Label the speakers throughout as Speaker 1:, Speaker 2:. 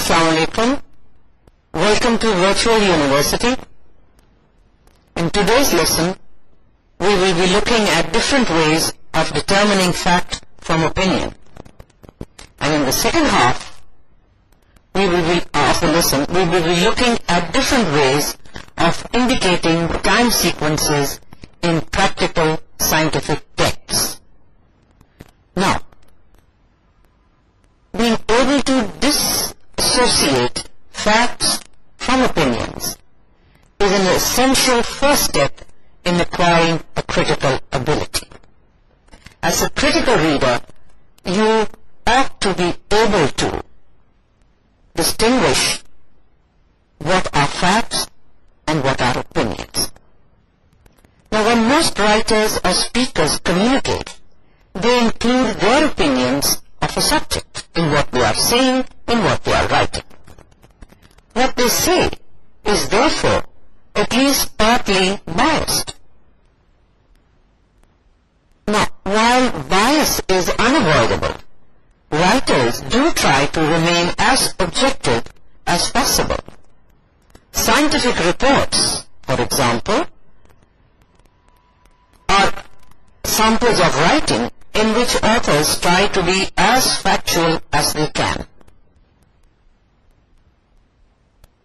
Speaker 1: Assalamu alaikum. Welcome to Virtual University. In today's lesson, we will be looking at different ways of determining fact from opinion. And in the second half of the lesson, we will be looking at different ways of indicating time sequences in practical scientific texts. Now, being able to dissociate facts from opinions is an essential first step in acquiring a critical ability. As a critical reader, you ought to be able to distinguish what are facts and what are opinions. Now when most writers or speakers communicate, they include their opinions Subject in what they are saying, in what they are writing. What they say is therefore at least partly biased. Now, while bias is unavoidable, writers do try to remain as objective as possible. Scientific reports, for example, are samples of writing in which authors try to be as factual as they can.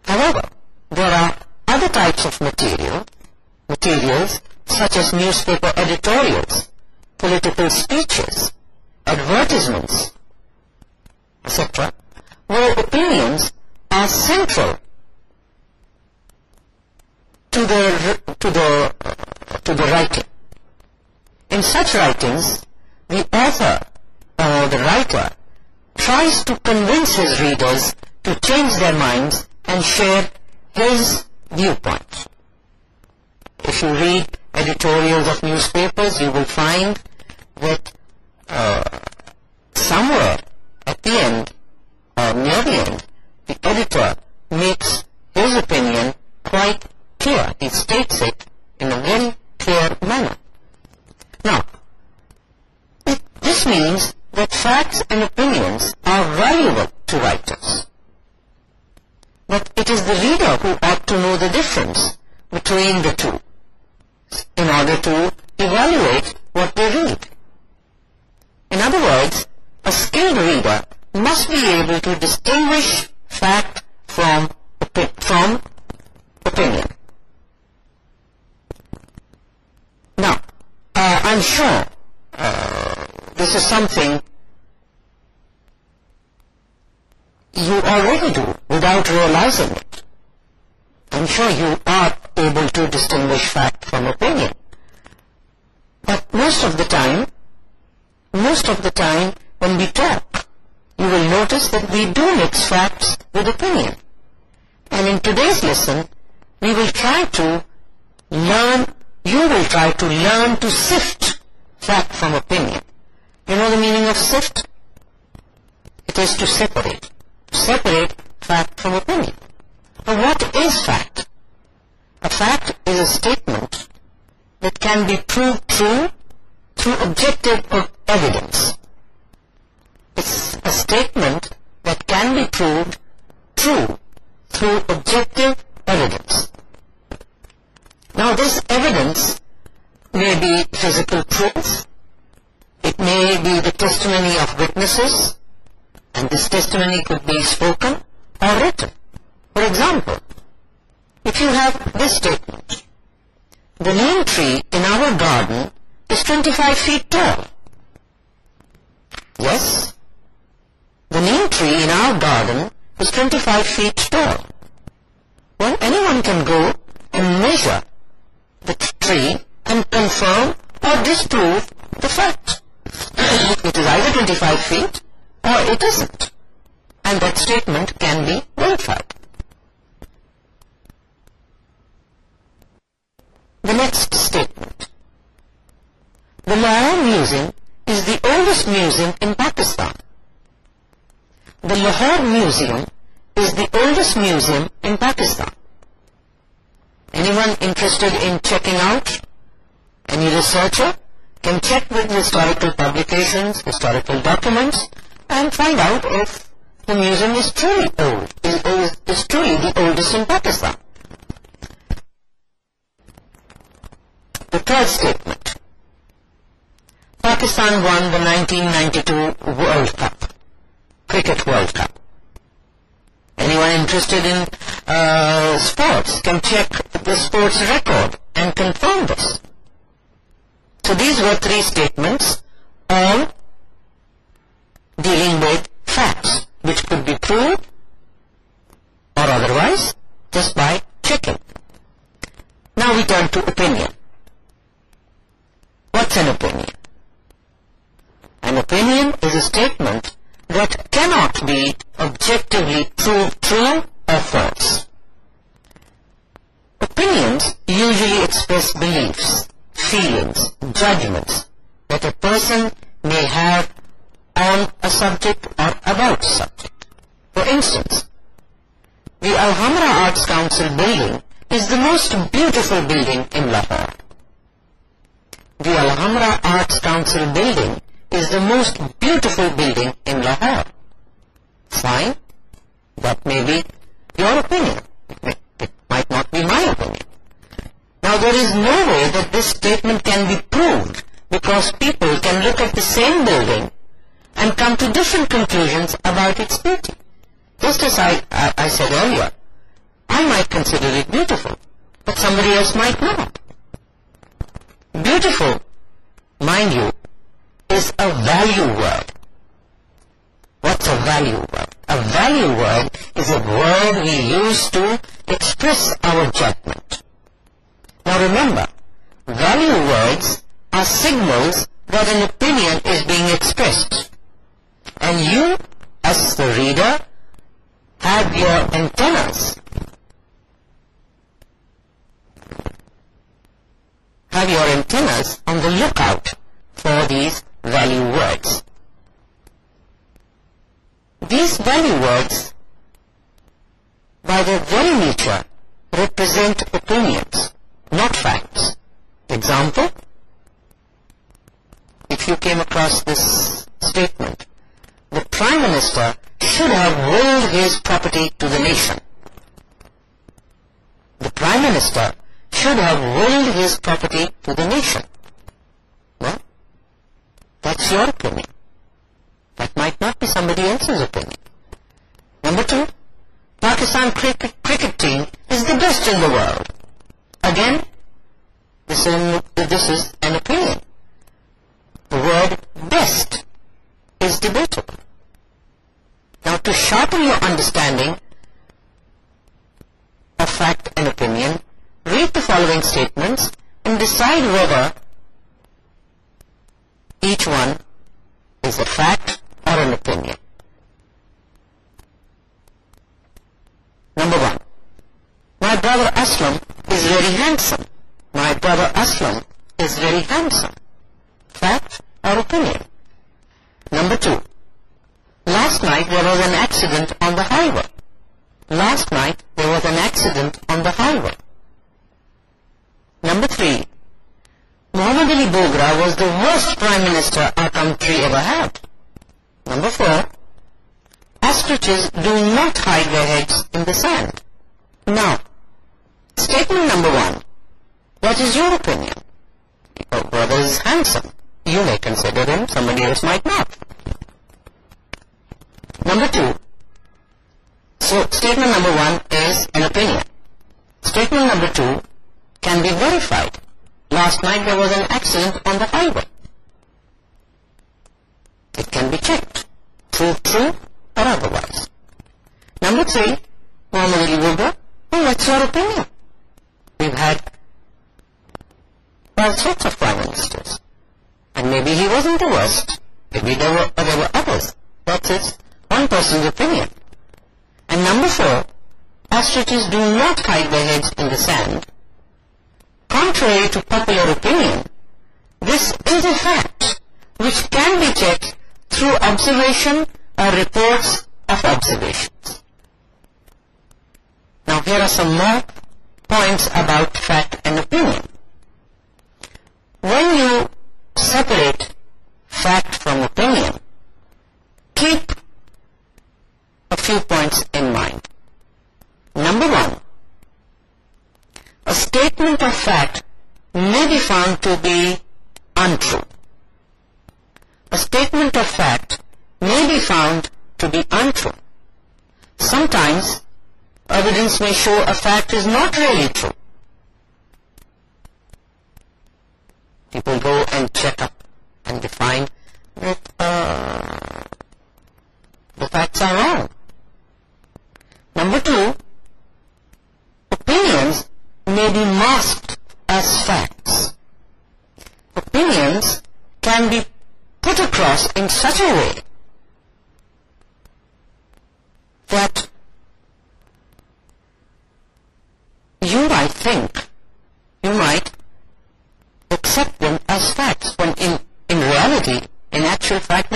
Speaker 1: However, there are other types of material, materials such as newspaper editorials, political speeches, advertisements, etc., where opinions are central to the, to the, to the writing. In such writings, the author or the writer tries to convince his readers to change their minds and share his viewpoint. If you read editorials of newspapers, you will find that uh, somewhere at the end or near the end, the editor makes his opinion quite clear. He states it in a very clear manner. Now, this means that facts and opinions are valuable to writers. But it is the reader who ought to know the difference between the two in order to evaluate what they read. In other words, a skilled reader must be able to distinguish fact from, opinion. Now, uh, I'm sure uh, this is something you already do without realizing it. I'm sure you are able to distinguish fact from opinion. But most of the time, most of the time when we talk, you will notice that we do mix facts with opinion. And in today's lesson, we will try to learn, you will try to learn to sift fact from opinion. You know the meaning of sift? It is to separate. separate fact from opinion. But what is fact? A fact is a statement that can be proved true through objective evidence. It's a statement that can be proved true through objective evidence. Now this evidence may be physical proof, it may be the testimony of witnesses and this testimony could be spoken or written. For example, if you have this statement, the lime tree in our garden is 25 feet tall. Yes, the lime tree in our garden is 25 feet tall. Well, anyone can go and measure the tree and confirm or disprove the fact it is either 25 feet or it isn't. And that statement can be verified. The next statement. The Lahore Museum is the oldest museum in Pakistan. The Lahore Museum is the oldest museum in Pakistan. Anyone interested in checking out? Any researcher? can check with historical publications, historical documents, and find out if the museum is truly old, is, is, is truly the oldest in Pakistan. The third statement. Pakistan won the 1992 World Cup, Cricket World Cup. Anyone interested in uh, sports can check the sports record and confirm this. So these were three statements, all dealing with facts, which could be proved or otherwise just by checking. Now we turn to opinion. What's an opinion? An opinion is a statement that cannot be objectively proved true or false. Opinions usually express beliefs judgments that a person may have on a subject or about subject. For instance, the Alhambra Arts Council building is the most beautiful building in Lahore. The Alhambra Arts Council building is the most beautiful building in Lahore. Fine, that may be your opinion. It might not be my opinion. Now there is no way that this statement can be proved because people can look at the same building and come to different conclusions about its beauty. Just as I, I, I said earlier, I might consider it beautiful, but somebody else might not. Beautiful, mind you, is a value word. What's a value word? A value word is a word we use to express our judgment. Now remember, value words are signals that an opinion is being expressed. And you, as the reader, have your antennas. Have your antennas on the lookout for these value words. These value words, by their very nature, represent opinions not facts. Example, if you came across this statement, the Prime Minister should have willed his property to the nation. The Prime Minister should have willed his property to the nation. Well, That's your opinion. That might not be somebody else's opinion. Number two, Pakistan cricket team is the best in the world. Again, this is, this is an opinion. The word best is debatable. Now, to sharpen your understanding of fact and opinion, read the following statements and decide whether each one is a fact or an opinion. Number one, my brother Aslam handsome. My brother Aslam is very handsome. Fact or opinion? Number two. Last night there was an accident on the highway. Last night there was an accident on the highway. Number three. Muhammad Ali Bogra was the worst prime minister our country ever had. Number four. Ostriches do not hide their heads in the sand. Now, what is your opinion. Your brother is handsome. You may consider him, somebody else might not. Number two. So statement number one is an opinion. Statement number two can be verified. Last night there was an accident on the highway. It can be checked. True, true or otherwise. Number three, normally you will oh, what's your opinion? We've had all sorts of prime ministers. And maybe he wasn't the worst. Maybe there were, there were others. That's just one person's opinion. And number four, ostriches do not hide their heads in the sand. Contrary to popular opinion, this is a fact which can be checked through observation or reports of observations. Now here are some more points about fact and opinion when you separate fact from opinion, keep a few points in mind. Number one, a statement of fact may be found to be untrue. A statement of fact may be found to be untrue. Sometimes evidence may show a fact is not really true.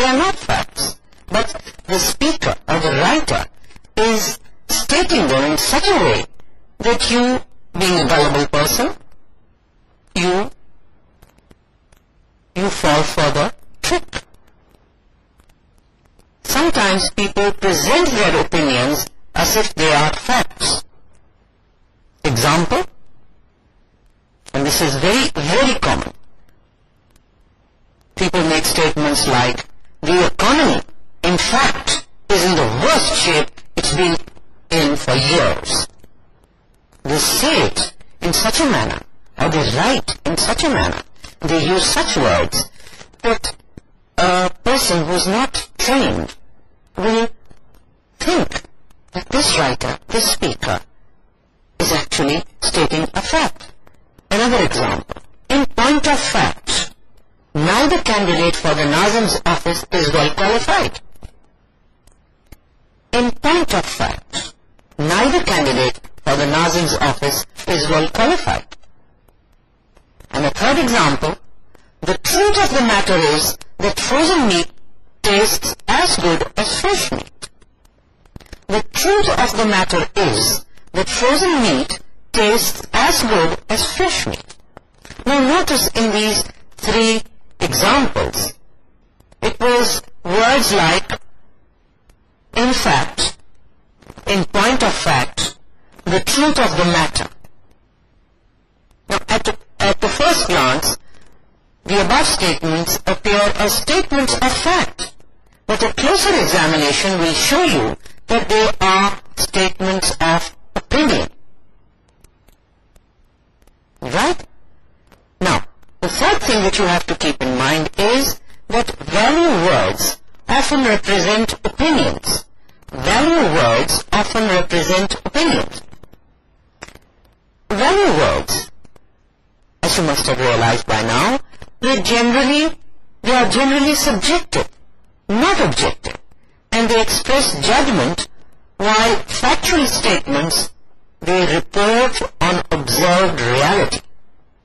Speaker 1: They are not facts. But the speaker or the writer is stating them in such a way that you use such words that a person who's not trained will think that this writer, this speaker, is actually stating a fact. Another example. In point of fact, neither candidate for the Nazim's office is well qualified. In point of fact, neither candidate for the Nazim's office is well qualified. And a third example, the truth of the matter is that frozen meat tastes as good as fresh meat. The truth of the matter is that frozen meat tastes as good as fresh meat. Now notice in these three examples, it was words like in fact, in point of fact, the truth of the matter. Now at, at the first glance, the above statements appear as statements of fact, but a closer examination will show you that they are statements of opinion. Right? Now, the third thing that you have to keep in mind is that value words often represent opinions. Value words often represent opinions. Value words, as you must have realized by now, they generally, they are generally subjective, not objective, and they express judgment while factual statements, they report on observed reality,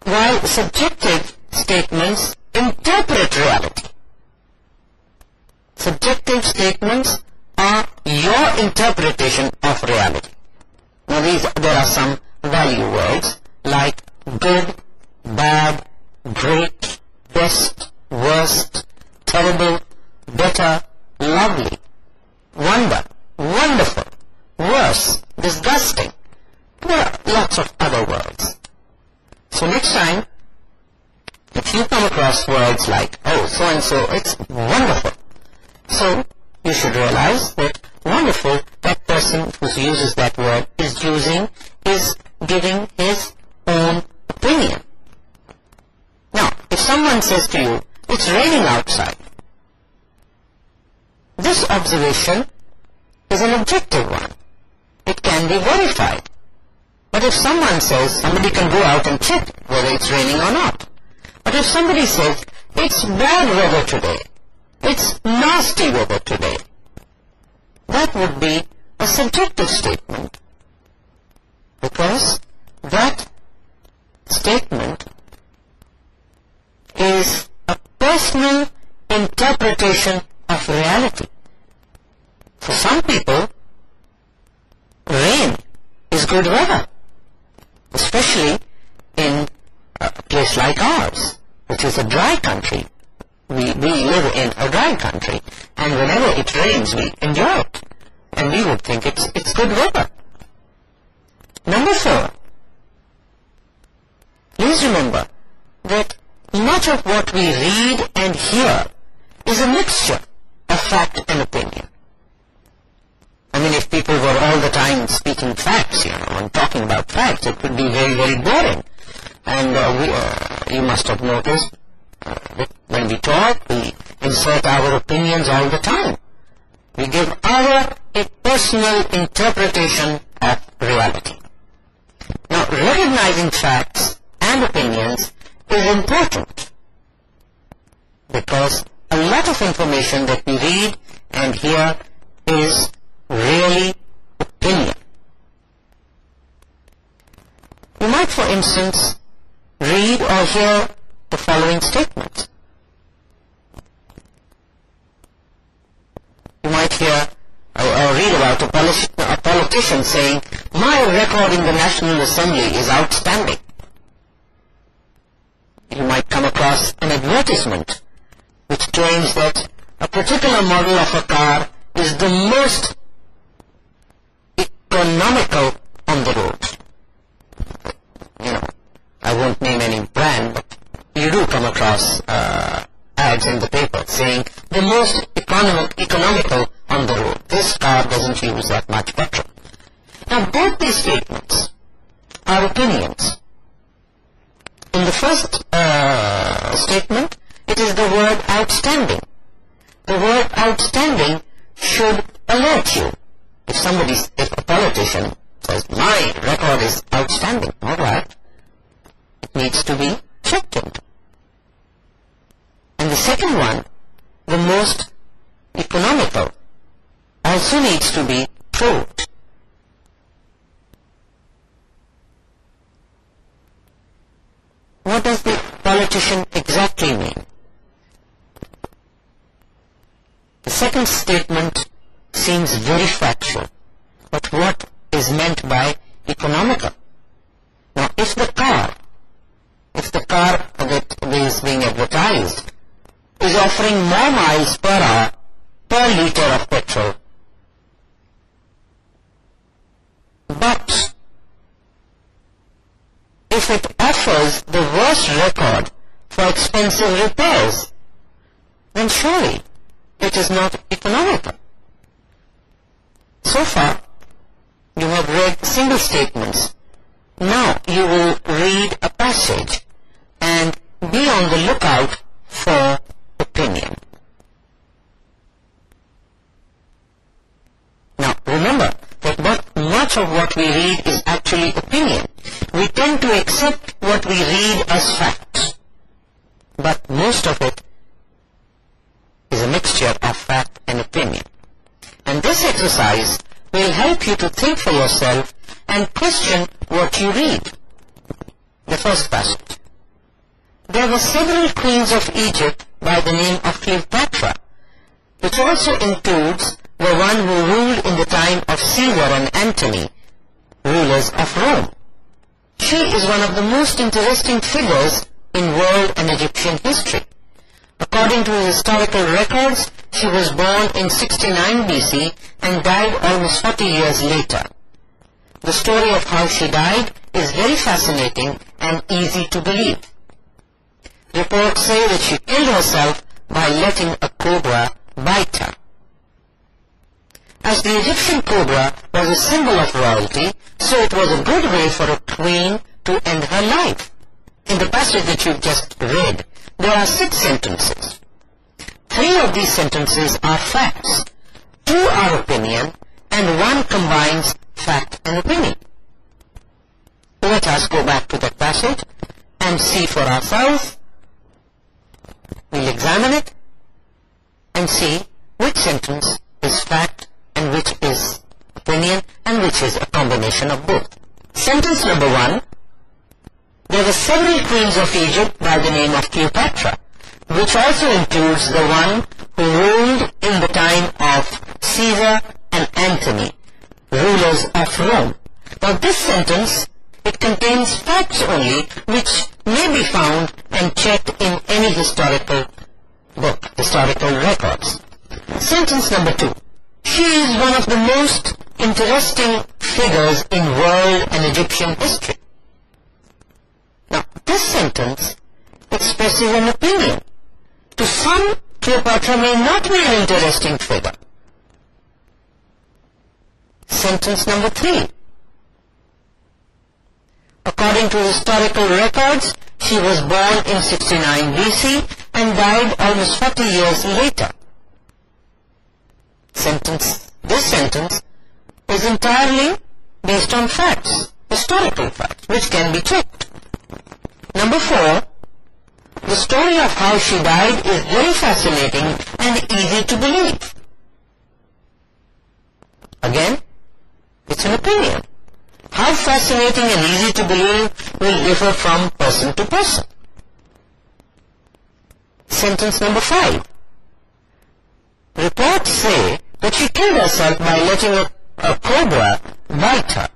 Speaker 1: while subjective statements interpret reality. Subjective statements are your interpretation of reality. Now these, there are some value words like good, bad, great, best, worst, terrible, better, lovely, wonder, wonderful, worse, disgusting. There are lots of other words. So next time, if you come across words like, oh, so-and-so, it's wonderful. So you should realize that wonderful, that person who uses that word is using, is giving observation is an objective one. It can be verified. But if someone says, somebody can go out and check whether it's raining or not. But if somebody says, it's bad weather today, it's nasty weather today, that would be a subjective statement. Because that statement is a personal interpretation of reality. For some people, rain is good weather, especially in a place like ours, which is a dry country. We, we live in a dry country, and whenever it rains, we enjoy it, and we would think it's, it's good weather. Number four, please remember that much of what we read and hear is a mixture of fact and opinion. I mean, if people were all the time speaking facts, you know, and talking about facts, it would be very, very boring. And uh, we, uh, you must have noticed uh, that when we talk, we insert our opinions all the time. We give our a personal interpretation of reality. Now, recognizing facts and opinions is important because a lot of information that we read and hear is really opinion. You might, for instance, read or hear the following statement. You might hear or, or read about a, politi a politician saying, my record in the National Assembly is outstanding. You might come across an advertisement which claims that a particular model of a car is the most economical on the roads. You know, I won't name any brand, but you do come across uh, ads in the paper saying the most economic, economical on the road. This car doesn't use that much petrol. Now, both these statements are opinions. In the first uh, statement, it is the word outstanding. The word outstanding should alert you if somebody if a politician says my record is outstanding, all right, it needs to be checked. And the second one, the most economical, also needs to be proved. What does the politician exactly mean? The second statement seems very factual. But what is meant by economical? Now, if the car, if the car that is being advertised is offering more miles per hour per liter of petrol, but if it offers the worst record for expensive repairs, then surely it is not economical. So far, you have read single statements. Now you will read a passage and be on the lookout for opinion. Now remember that much of what we read is actually opinion. We tend to accept what we read as facts. But most of it is a mixture of fact and opinion and this exercise will help you to think for yourself and question what you read. The first passage. There were several queens of Egypt by the name of Cleopatra, which also includes the one who ruled in the time of Caesar and Antony, rulers of Rome. She is one of the most interesting figures in world and Egyptian history. According to historical records, she was born in 69 BC and died almost 40 years later. The story of how she died is very fascinating and easy to believe. Reports say that she killed herself by letting a cobra bite her. As the Egyptian cobra was a symbol of royalty, so it was a good way for a queen to end her life. In the passage that you've just read, there are six sentences. Three of these sentences are facts, two are opinion, and one combines fact and opinion. Let us go back to that passage and see for ourselves. We'll examine it and see which sentence is fact and which is opinion and which is a combination of both. Sentence number one, there were several queens of Egypt by the name of Cleopatra, which also includes the one who ruled in the time of Caesar and Antony, rulers of Rome. Now this sentence, it contains facts only which may be found and checked in any historical book, historical records. Sentence number two. She is one of the most interesting figures in world and Egyptian history this sentence expresses an opinion. To some, Cleopatra may not be an interesting figure. Sentence number three. According to historical records, she was born in 69 BC and died almost 40 years later. Sentence, this sentence is entirely based on facts, historical facts, which can be checked. Number four, the story of how she died is very fascinating and easy to believe. Again, it's an opinion. How fascinating and easy to believe will differ from person to person. Sentence number five. Reports say that she killed herself by letting a, a cobra bite her.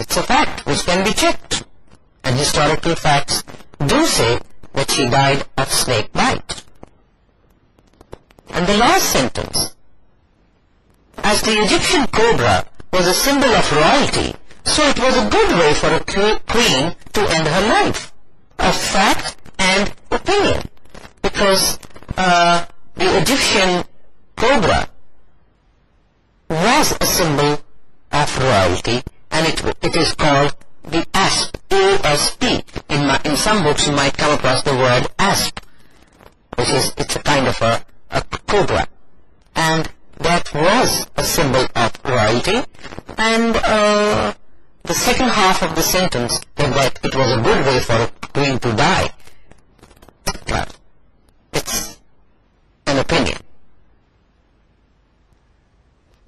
Speaker 1: It's a fact which can be checked and historical facts do say that she died of snake bite. And the last sentence, as the Egyptian cobra was a symbol of royalty, so it was a good way for a queen to end her life. A fact and opinion. Because uh, the Egyptian cobra was a symbol of royalty and it, it is called the asp, A-S-P. In, my, in some books you might come across the word asp, which is, it's a kind of a, a cobra. And that was a symbol of royalty. And uh, the second half of the sentence that it was a good way for a queen to die. it's an opinion.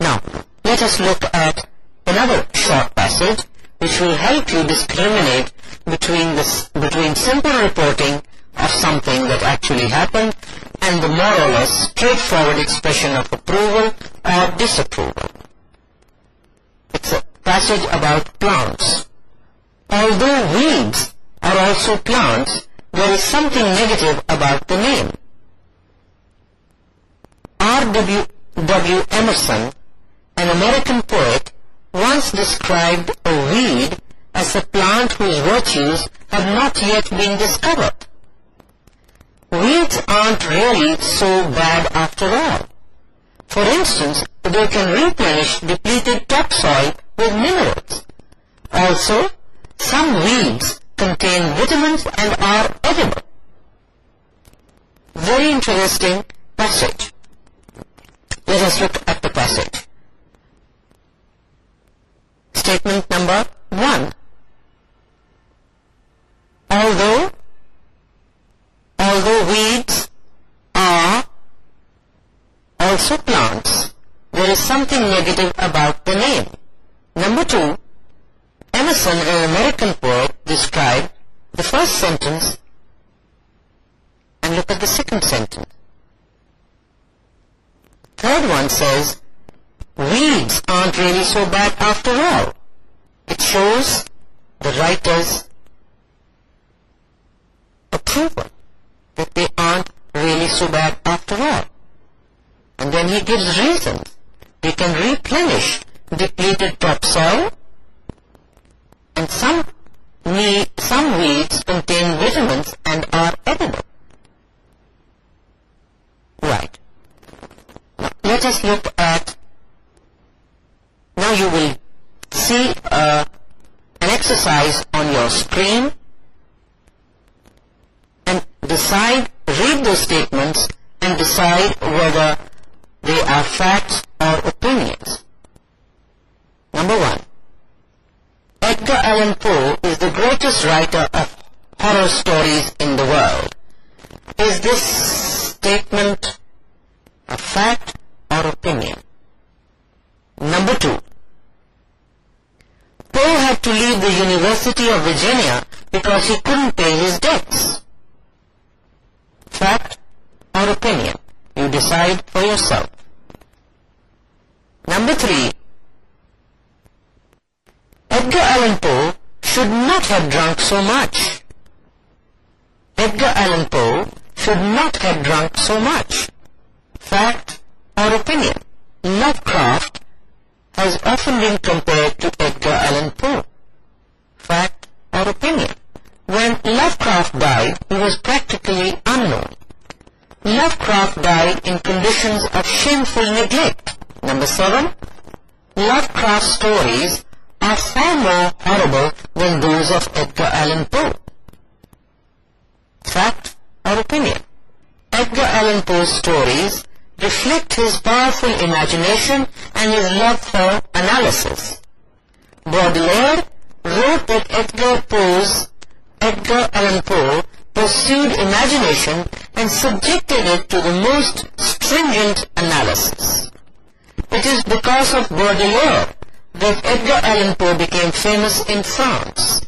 Speaker 1: Now, let us look at another short passage which will help you discriminate between between simple reporting of something that actually happened and the more or less straightforward expression of approval or disapproval. It's a passage about plants. Although weeds are also plants, there is something negative about the name. R. W. Emerson, an American poet, once described a weed as a plant whose virtues have not yet been discovered. Weeds aren't really so bad after all. For instance, they can replenish depleted topsoil with minerals. Also, some weeds contain vitamins and are edible. Very interesting passage. Let us look at the passage. Statement number one. Although, although weeds are also plants, there is something negative about the name. Number two, Emerson, an American poet, described the first sentence and look at the second sentence. Third one says, weeds aren't really so bad after all. It shows the writer's approval that they aren't really so bad after all. And then he gives reasons. They can replenish depleted topsoil and some we, some weeds contain vitamins and are edible. Right. let us look at now you will see uh, an exercise on your screen and decide, read those statements and decide whether they are facts or opinions. Number one, Edgar Allan Poe is the greatest writer of horror stories in the world. Is this statement a fact or opinion? Number two, had to leave the University of Virginia because he couldn't pay his debts. Fact or opinion? You decide for yourself. Number three, Edgar Allan Poe should not have drunk so much. Edgar Allan Poe should not have drunk so much. Fact or opinion? Lovecraft has often been compared to For neglect. Number seven, Lovecraft stories are far more horrible than those of Edgar Allan Poe. Fact or opinion? Edgar Allan Poe's stories reflect his powerful imagination and his love for analysis. Baudelaire wrote that Edgar Poe's Edgar Allan Poe pursued imagination and subjected it to the most stringent analysis. It is because of Baudelaire that Edgar Allan Poe became famous in France.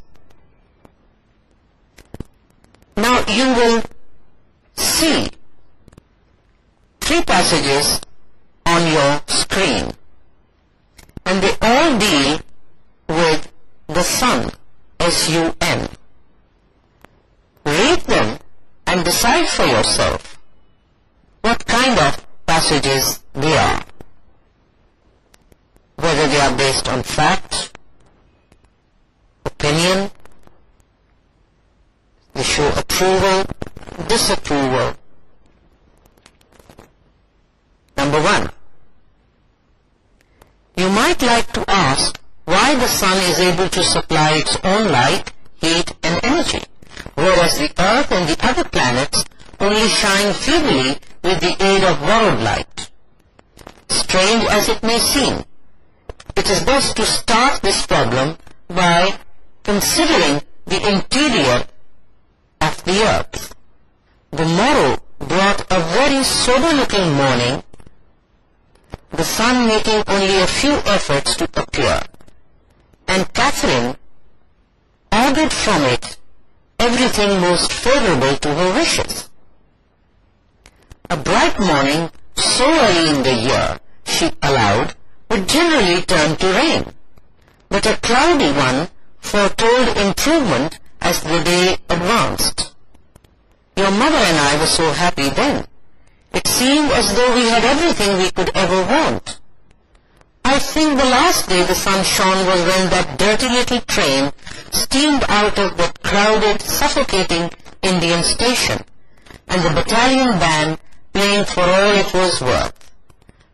Speaker 1: Now you will see three passages on your screen and they all deal with the sun, S-U-N. Read them and decide for yourself what kind of passages they are, whether they are based on fact, opinion, they show approval, disapproval. Number one, you might like to ask why the sun is able to supply its own light, heat and energy, whereas the earth and the other planets only shine feebly with the aid of borrowed light. Strange as it may seem, it is best to start this problem by considering the interior of the earth. The morrow brought a very sober-looking morning, the sun making only a few efforts to appear, and Catherine augured from it everything most favorable to her wishes. A bright morning, so early in the year, she allowed, would generally turn to rain, but a cloudy one foretold improvement as the day advanced. Your mother and I were so happy then. It seemed as though we had everything we could ever want. I think the last day the sun shone was when that dirty little train steamed out of that crowded, suffocating Indian station, and the battalion band paying for all it was worth.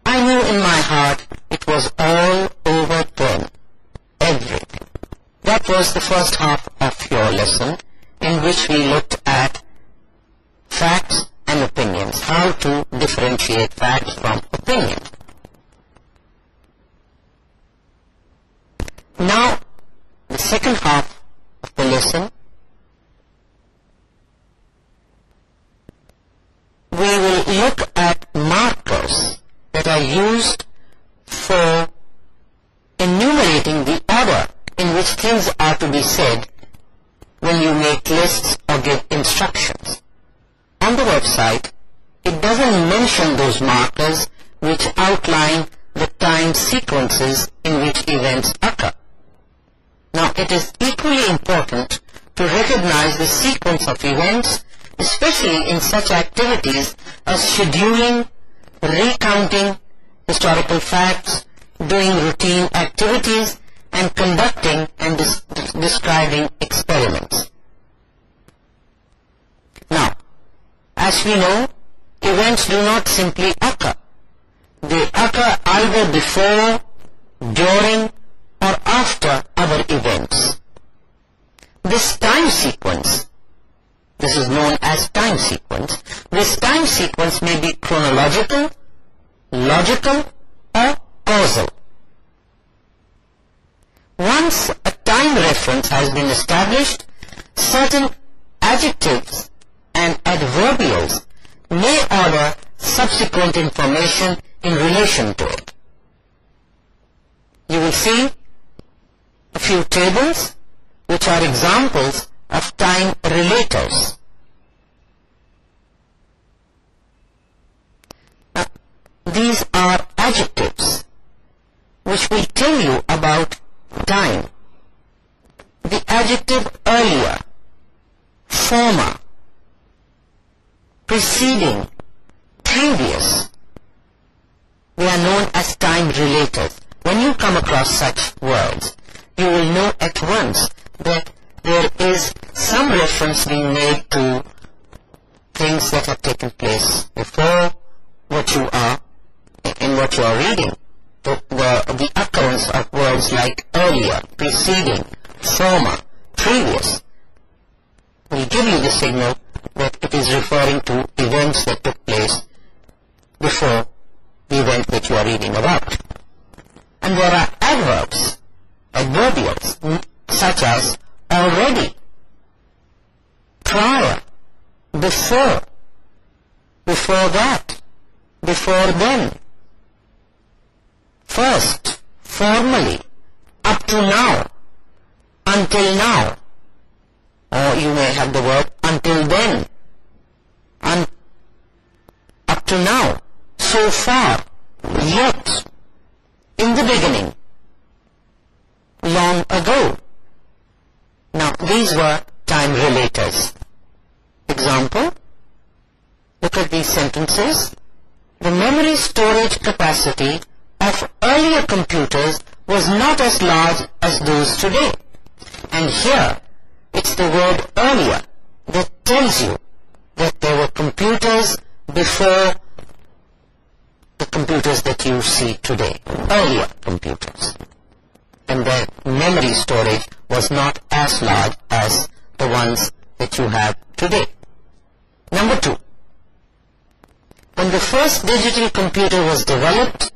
Speaker 1: I knew in my heart it was all over then. Everything. That was the first half of your lesson in which we looked at facts and opinions, how to differentiate facts from opinion. Now, the second half of the lesson said when you make lists or give instructions. On the website, it doesn't mention those markers which outline the time sequences in which events occur. Now, it is equally important to recognize the sequence of events, especially in such activities as scheduling, recounting historical facts, doing routine activities, and conducting and describing experiments. Now, as we know, events do not simply occur. They occur either before, during or after other events. This time sequence, this is known as time sequence, this time sequence may be chronological, logical or causal. Once a time reference has been established, certain adjectives and adverbials may order subsequent information in relation to it. You will see a few tables which are examples of time relators. These are adjectives which will tell you about time the adjective earlier former preceding previous they are known as time related when you come across such words you will know at once that there is some reference being made to things that have taken place before what you are in what you are reading the, the, the occurrence of words like earlier, preceding, former, previous will give you the signal that it is referring to events that took place before the event that you are reading about. And there are adverbs, adverbials, such as already, prior, before, before that, before then, first, formally, up to now, until now, or you may have the word until then, and up to now, so far, yet, in the beginning, long ago. Now, these were time relators. Example, look at these sentences. The memory storage capacity of earlier computers was not as large as those today. And here, it's the word earlier that tells you that there were computers before the computers that you see today, earlier computers. And their memory storage was not as large as the ones that you have today. Number two, when the first digital computer was developed,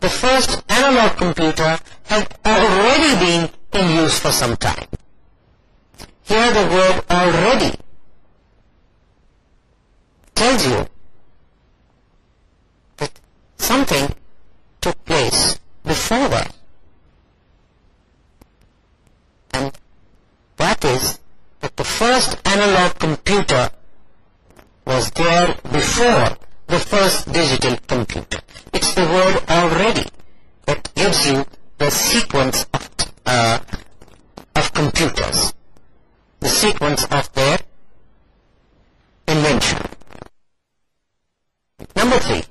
Speaker 1: the first analog computer had already been in use for some time. Here the word already tells you that something took place before that. And that is that the first analog computer was there before first digital computer. It's the word already that gives you the sequence of, uh, of computers, the sequence of their invention. Number three,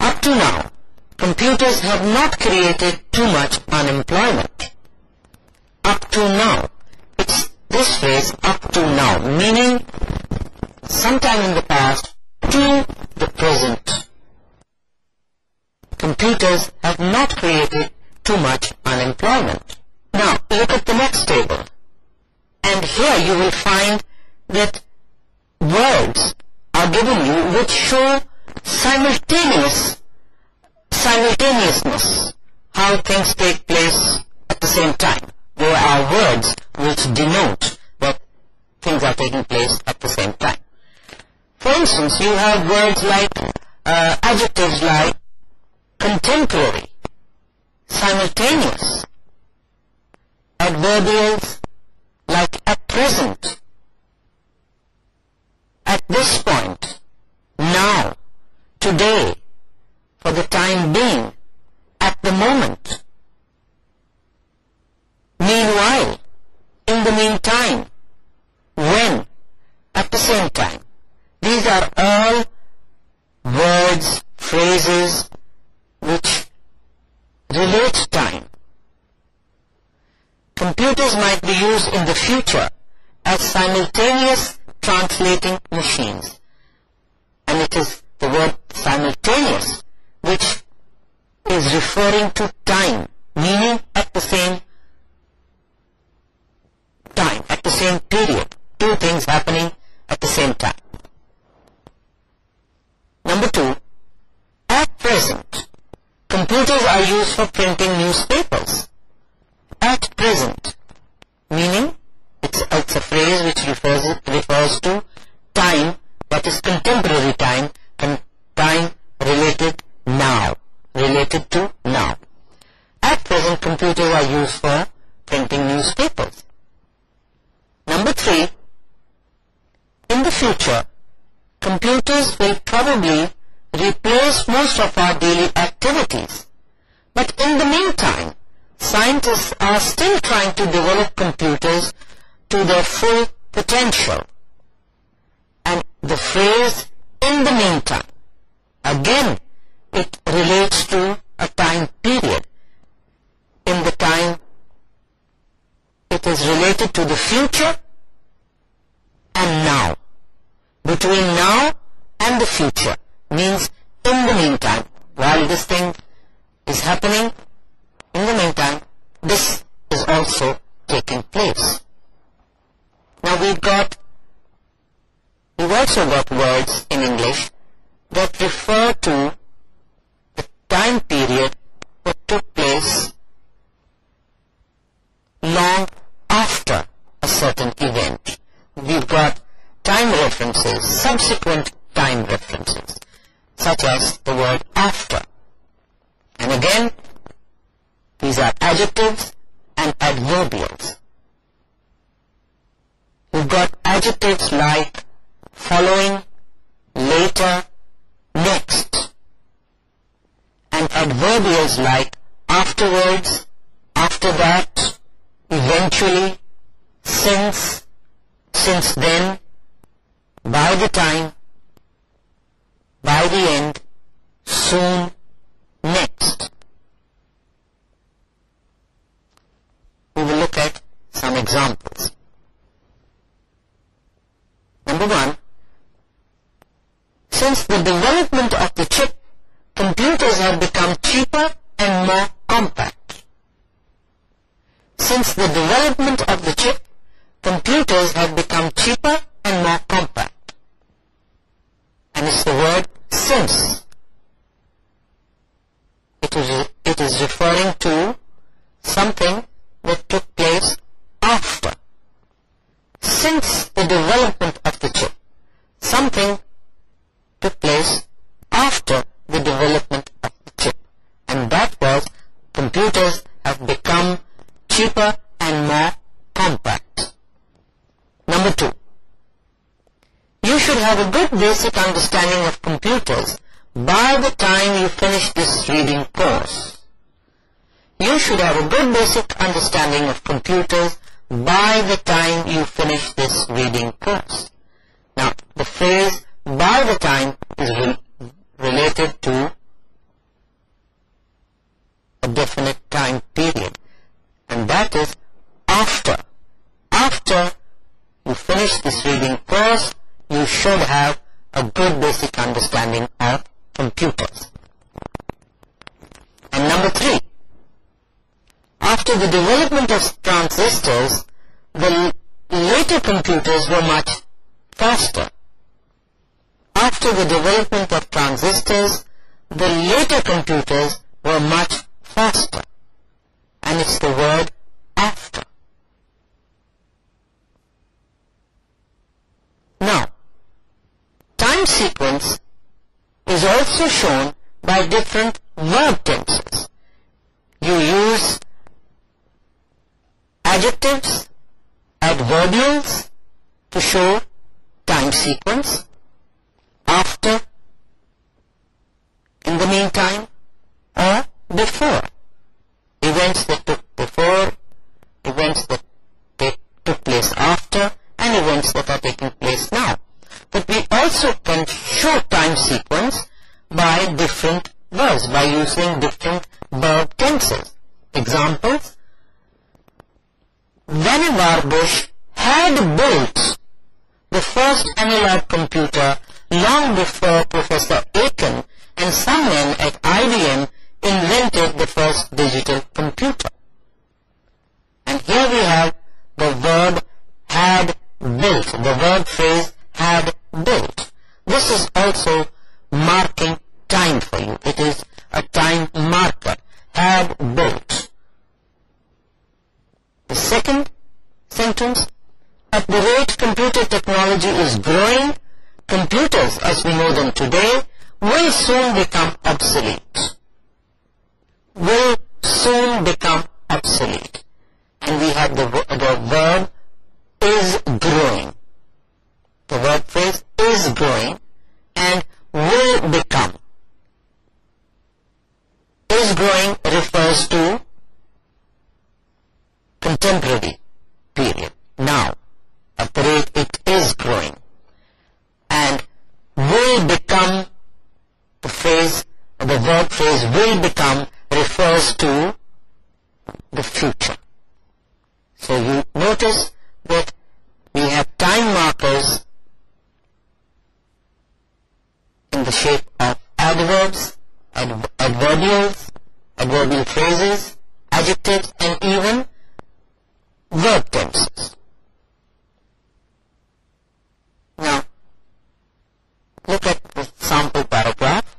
Speaker 1: up to now, computers have not created too much unemployment. Up to now, it's this phrase, up to now, meaning sometime in the past, two the present. Computers have not created too much unemployment. Now, look at the next table. And here you will find that words are given you which show simultaneous, simultaneousness, how things take place at the same time. There are words which denote that things are taking place at the same time. For instance, you have words like, uh, adjectives like contemporary, simultaneous, adverbials like at present, at this point, now, today, In the future, computers will probably replace most of our daily activities. But in the meantime, scientists are still trying to develop computers to their full potential. And the phrase, in the meantime, again, it relates to a time period. In the time, it is related to the future and now. Between now and the future means in the meantime, while this thing is happening, in the meantime, this is also taking place. Now we've got, we've also got words in English that refer to the time period that took place long after a certain event we have got time references, subsequent time references, such as the word after. And again, these are adjectives and adverbials. we have got adjectives like following, later, next. And adverbials like afterwards, after that, eventually, since, since then, by the time, by the end, soon, next. We will look at some examples. Number one, since the development of the chip, computers have become cheaper and more compact. Since the development of the chip, computers have become cheaper and more compact. And it's the word since. It is, it is referring to something that took place after. Since the development of the chip, something took place after the development of the chip. And that was computers have become cheaper basic understanding of computers by the time you finish this reading course. You should have a good basic understanding of computers by the time you finish this reading course. Now, the phrase by the time Barbush had built the first analog computer long before Professor Aiken and someone at IBM invented the first digital computer. And here we have the verb had built, the verb phrase had built. This is also marking time for you. It is a time marker, had built. The second symptoms. At the rate computer technology is growing, computers as we know them today will soon become obsolete. Will soon become obsolete. And we have the, the verb is growing. The verb phrase is growing and will become. Is growing refers to contemporary period now at the rate it is growing and will become the phrase the verb phrase will become refers to the future. So you notice that we have time markers in the shape of adverbs, adverbials, adverbial phrases, adjectives and even verb tenses. Now, look at the sample paragraph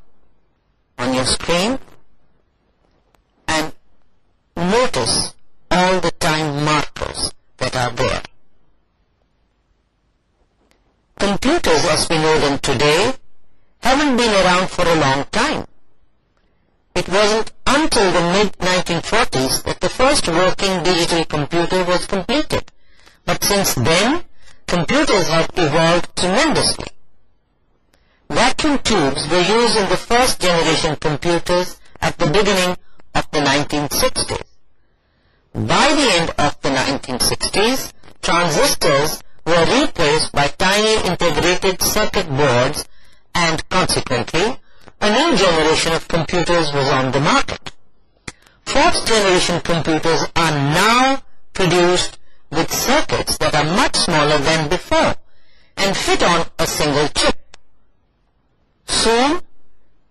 Speaker 1: on your screen and notice all the time markers that are there. Computers as we know them today haven't been around for a long time. It wasn't until the mid-1940s that the first working digital computer was completed. But since then, computers have evolved tremendously. Vacuum tubes were used in the first generation computers at the beginning of the 1960s. By the end of the 1960s, transistors were replaced by tiny integrated circuit boards and consequently a new generation of computers was on the market. Fourth generation computers are now produced with circuits that are much smaller than before and fit on a single chip. Soon,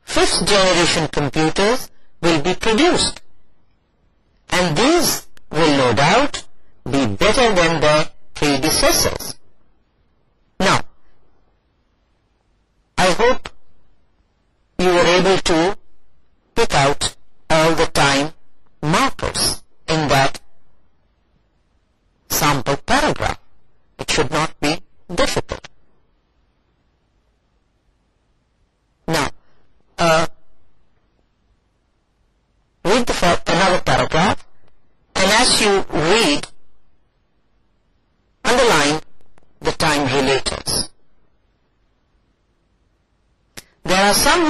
Speaker 1: fifth generation computers will be produced and these will no doubt be better than their predecessors. able to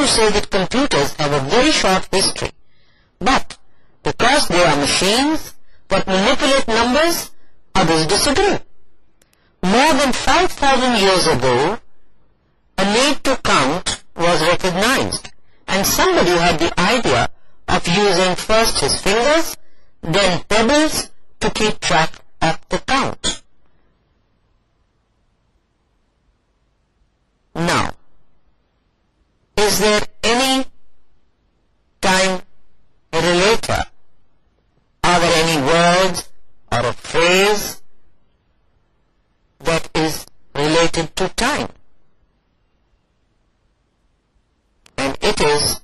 Speaker 1: say that computers have a very short history. But, because they are machines that manipulate numbers, others disagree. More than 5,000 years ago, a need to count was recognized, and somebody had the idea of using first his fingers, then pebbles to keep track of the count. Now, is there any time relator? Are there any words or a phrase that is related to time? And it is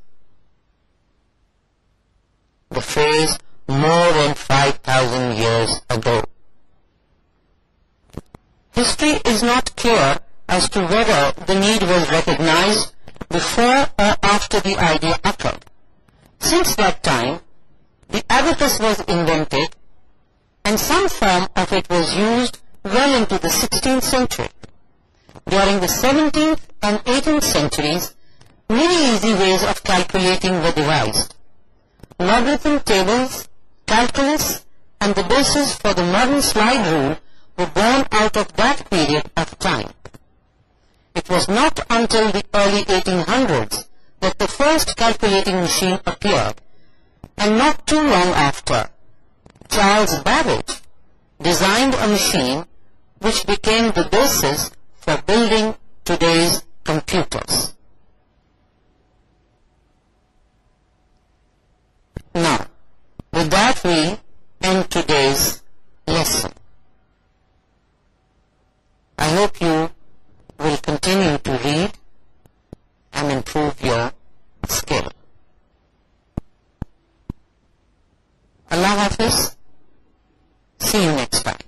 Speaker 1: the phrase more than 5,000 years ago. History is not clear as to whether the need was recognized before or after the idea occurred. Since that time, the abacus was invented and some form of it was used well into the 16th century. During the 17th and 18th centuries, many easy ways of calculating were devised. Logarithm tables, calculus, and the basis for the modern slide rule were born out of that period of time. It was not until the early 1800s that the first calculating machine appeared, and not too long after, Charles Babbage designed a machine which became the basis for building today's computers. Now, with that we end today's lesson. I hope you will continue to read and improve your skill. Allah Hafiz. See you next time.